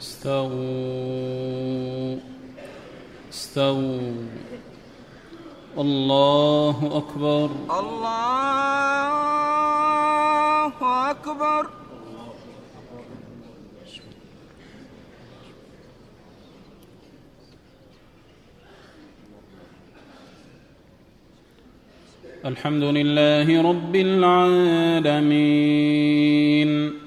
استووا. استووا. الله أكبر. الله أكبر. الحمد لله رب العالمين.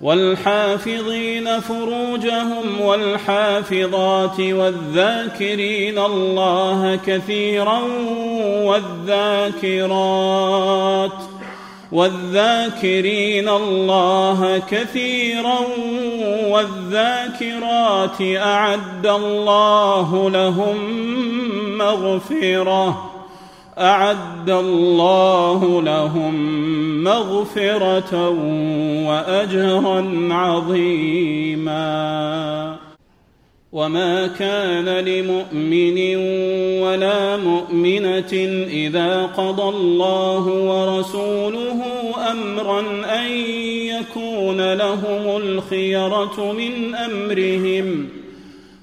والحافظين فروجهم والحافظات والذاكرين الله كثيرا والذاكرات والذاكرين الله كثيرا والذاكرات أعد الله لهم مغفرة أعد الله لهم مغفرة وأجرا عظيما. وما كان لمؤمن ولا مؤمنة إذا قضى الله ورسوله أمرا أن يكون لهم الخيرة من أمرهم.